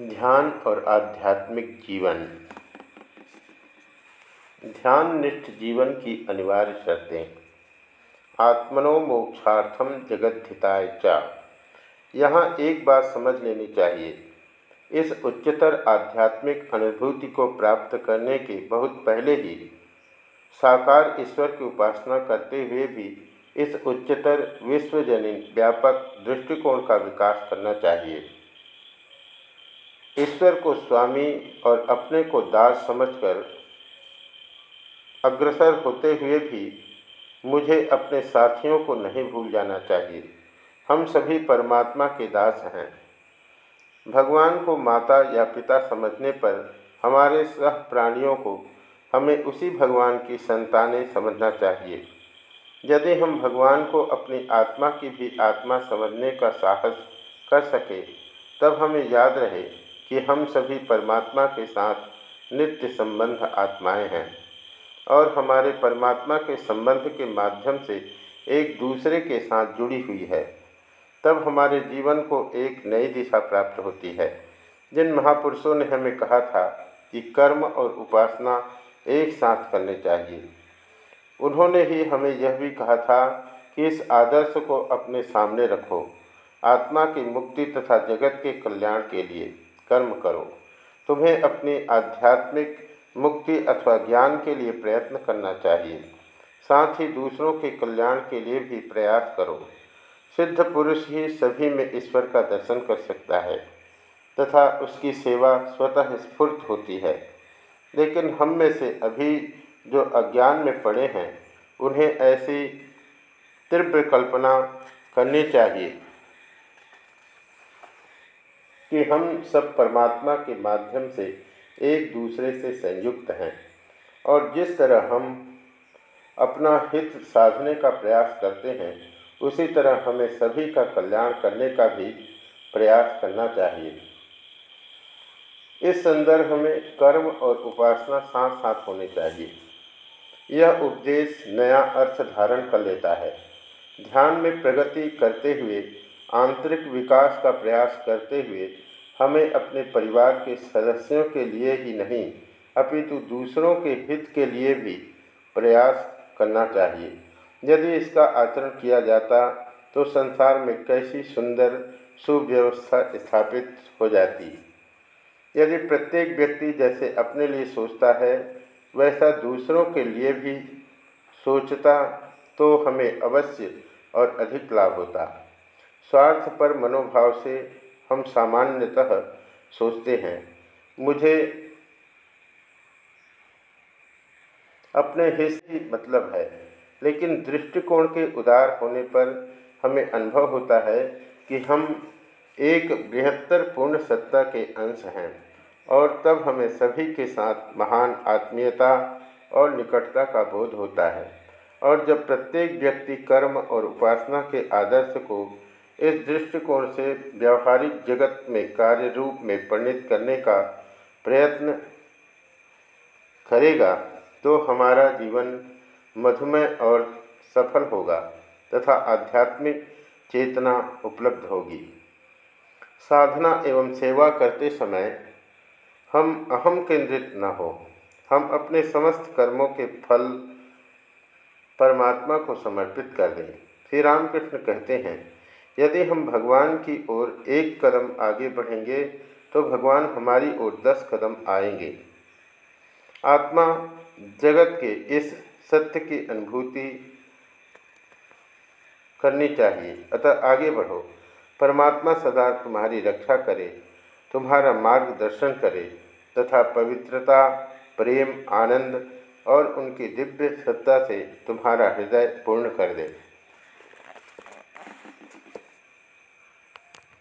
ध्यान और आध्यात्मिक जीवन। ध्यान निष्ठ जीवन की अनिवार्य शर्तें। आत्मनो मोक्षार्थम जगद्धिताय चा। यहाँ एक बात समझ लेनी चाहिए। इस उच्चतर आध्यात्मिक अनुभूति को प्राप्त करने के बहुत पहले ही साकार ईश्वर की उपासना करते हुए भी इस उच्चतर विश्वजनीन व्यापक दृष्टिकोण का विकास करना चाहिए। ईश्वर को स्वामी और अपने को दास समझकर अग्रसर होते हुए भी मुझे अपने साथियों को नहीं भूल जाना चाहिए। हम सभी परमात्मा के दास हैं। भगवान को माता या पिता समझने पर हमारे सह प्राणियों को हमें उसी भगवान की संतानें समझना चाहिए। यदि हम भगवान को अपनी आत्मा की भी आत्मा समझने का साहस कर सके, तब हमें याद रहे कि हम सभी परमात्मा के साथ नित्य संबंध आत्माएँ हैं और हमारे परमात्मा के संबंध के माध्यम से एक दूसरे के साथ जुड़ी हुई है। तब हमारे जीवन को एक नई दिशा प्राप्त होती है। जिन महापुरुषों ने हमें कहा था कि कर्म और उपासना एक साथ करने चाहिए, उन्होंने ही हमें यह भी कहा था कि इस आदर्श को अपने सामने रखो, आत्मा की मुक्ति तथा जगत के कल्याण के लिए। कर्म करो। तुम्हें अपनी आध्यात्मिक मुक्ति अथवा ज्ञान के लिए प्रयत्न करना चाहिए। साथ ही दूसरों के कल्याण के लिए भी प्रयास करो। सिद्ध पुरुष ही सभी में ईश्वर का दर्शन कर सकता है, तथा उसकी सेवा स्वतः स्फूर्त होती है। लेकिन हम में से अभी जो अज्ञान में पड़े हैं, उन्हें ऐसी तीव्र कल्पना करनी चाहिए। कि हम सब परमात्मा के माध्यम से एक दूसरे से संयुक्त हैं और जिस तरह हम अपना हित साधने का प्रयास करते हैं, उसी तरह हमें सभी का कल्याण करने का भी प्रयास करना चाहिए। इस संदर्भ में कर्म और उपासना साथ साथ होने चाहिए। यह उपदेश नया अर्थ धारण कर लेता है। ध्यान में प्रगति करते हुए, आंतरिक विकास का प्रयास करते हुए हमें अपने परिवार के सदस्यों के लिए ही नहीं, अपितु दूसरों के हित के लिए भी प्रयास करना चाहिए। यदि इसका आचरण किया जाता तो संसार में कैसी सुंदर सुव्यवस्था स्थापित हो जाती? यदि प्रत्येक व्यक्ति जैसे अपने लिए सोचता है, वैसा दूसरों के लिए भी सोचता तो हमें अवश्य और अधिक लाभ होता। स्वार्थ पर मनोभाव से हम सामान्यतः सोचते हैं। मुझे अपने हिस्से मतलब है, लेकिन दृष्टिकोण के उदार होने पर हमें अनुभव होता है कि हम एक बृहत्तर पूर्ण सत्ता के अंश हैं और तब हमें सभी के साथ महान आत्मीयता और निकटता का बोध होता है। और जब प्रत्येक व्यक्ति कर्म और उपासना के आदर्श को इस दृष्टिकोण से व्यवहारिक जगत में कार्य रूप में परिणित करने का प्रयत्न करेगा तो हमारा जीवन मधुमय और सफल होगा तथा आध्यात्मिक चेतना उपलब्ध होगी। साधना एवं सेवा करते समय हम अहम केंद्रित न हो। हम अपने समस्त कर्मों के फल परमात्मा को समर्पित कर दें। श्री रामकृष्ण कहते हैं यदि हम भगवान की ओर एक कदम आगे बढ़ेंगे तो भगवान हमारी ओर दस कदम आएँगे। आत्मा जगत के इस सत्य की अनुभूति करनी चाहिए। अतः आगे बढ़ो। परमात्मा सदा तुम्हारी रक्षा करे, तुम्हारा मार्गदर्शन करे, तथा पवित्रता, प्रेम, आनंद और उनकी दिव्य सत्ता से तुम्हारा हृदय पूर्ण कर दे।